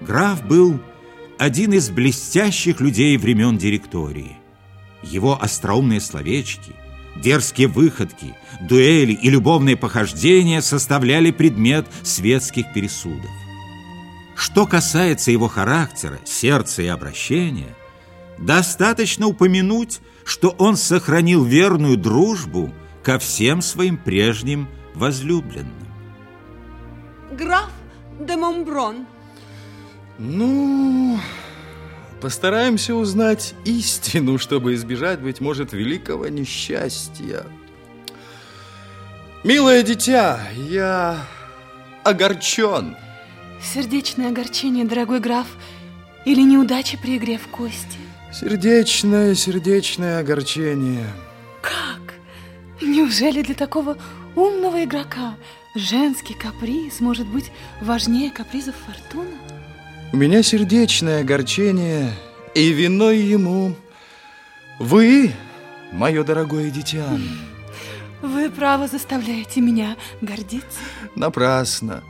Граф был один из блестящих людей времен директории. Его остроумные словечки, дерзкие выходки, дуэли и любовные похождения составляли предмет светских пересудов. Что касается его характера, сердца и обращения, достаточно упомянуть, что он сохранил верную дружбу ко всем своим прежним возлюбленным. Граф де Монброн. Ну, постараемся узнать истину, чтобы избежать, быть может, великого несчастья. Милое дитя, я огорчен. Сердечное огорчение, дорогой граф, или неудача при игре в кости? Сердечное, сердечное огорчение. Как? Неужели для такого умного игрока женский каприз может быть важнее капризов фортуны? У меня сердечное огорчение, и виной ему вы, мое дорогое дитя. Вы, право, заставляете меня гордиться? Напрасно.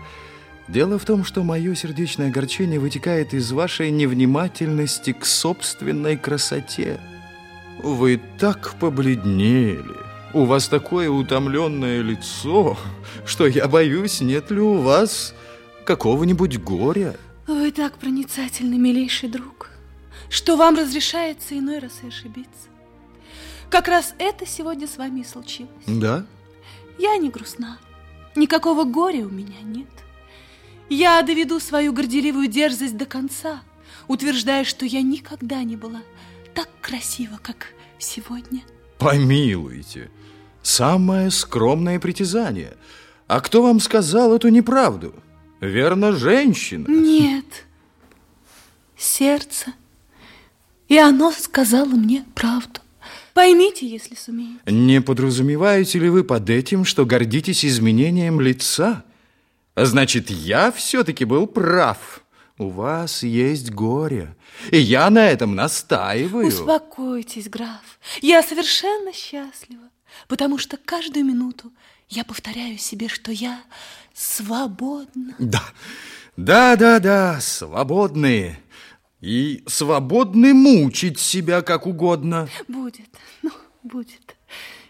Дело в том, что мое сердечное огорчение вытекает из вашей невнимательности к собственной красоте. Вы так побледнели, у вас такое утомленное лицо, что я боюсь, нет ли у вас какого-нибудь горя. Вы так проницательный, милейший друг, что вам разрешается иной раз и ошибиться. Как раз это сегодня с вами и случилось. Да? Я не грустна. Никакого горя у меня нет. Я доведу свою горделивую дерзость до конца, утверждая, что я никогда не была так красива, как сегодня. Помилуйте, самое скромное притязание. А кто вам сказал эту неправду? Верно, женщина? Нет, сердце. И оно сказало мне правду. Поймите, если сумеете. Не подразумеваете ли вы под этим, что гордитесь изменением лица? Значит, я все-таки был прав. У вас есть горе, и я на этом настаиваю. Успокойтесь, граф. Я совершенно счастлива, потому что каждую минуту я повторяю себе, что я свободна. Да, да, да, да, свободные. И свободны мучить себя как угодно. Будет, ну, будет.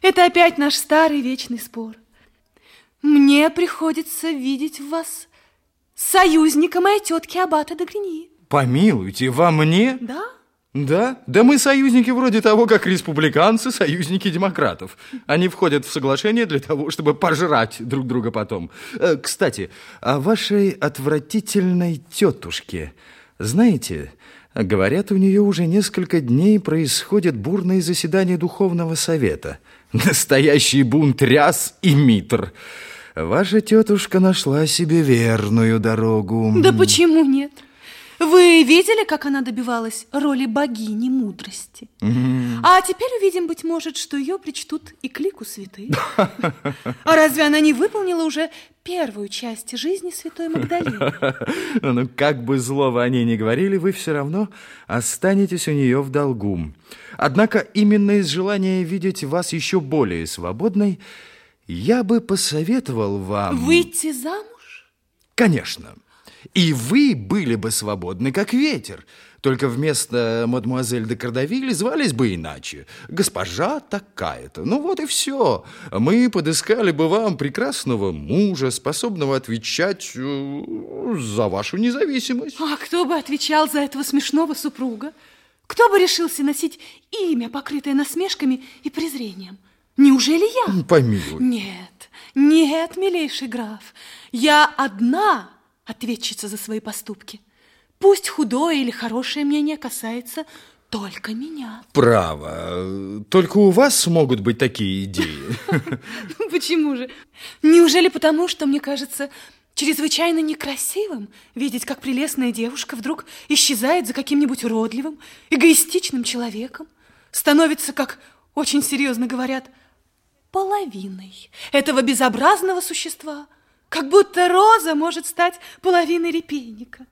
Это опять наш старый вечный спор. Мне приходится видеть в вас союзника моей тетки Аббата де Грини. Помилуйте, во мне? Да? Да, да мы союзники вроде того, как республиканцы, союзники демократов. Они входят в соглашение для того, чтобы пожрать друг друга потом. Э, кстати, о вашей отвратительной тетушке. Знаете, говорят, у нее уже несколько дней происходят бурные заседания Духовного Совета. Настоящий бунт ряс и митр. Ваша тетушка нашла себе верную дорогу. Да почему нет? Вы видели, как она добивалась роли богини мудрости? Мгм. А теперь увидим, быть может, что ее причтут и к лику святых. А разве она не выполнила уже первую часть жизни святой Магдалины? Ну, как бы зло вы о ней не говорили, вы все равно останетесь у нее в долгу. Однако именно из желания видеть вас еще более свободной, я бы посоветовал вам... Выйти замуж? Конечно. И вы были бы свободны, как ветер. Только вместо мадемуазель де Кардавиль звались бы иначе. Госпожа такая-то. Ну вот и все. Мы подыскали бы вам прекрасного мужа, способного отвечать э, за вашу независимость. А кто бы отвечал за этого смешного супруга? Кто бы решился носить имя, покрытое насмешками и презрением? Неужели я? Помилуй. Нет, нет, милейший граф, я одна ответчица за свои поступки. Пусть худое или хорошее мнение касается только меня. Право. Только у вас могут быть такие идеи. Ну, Почему же? Неужели потому, что мне кажется чрезвычайно некрасивым видеть, как прелестная девушка вдруг исчезает за каким-нибудь уродливым, эгоистичным человеком, становится, как очень серьезно говорят, половиной этого безобразного существа, как будто роза может стать половиной репейника.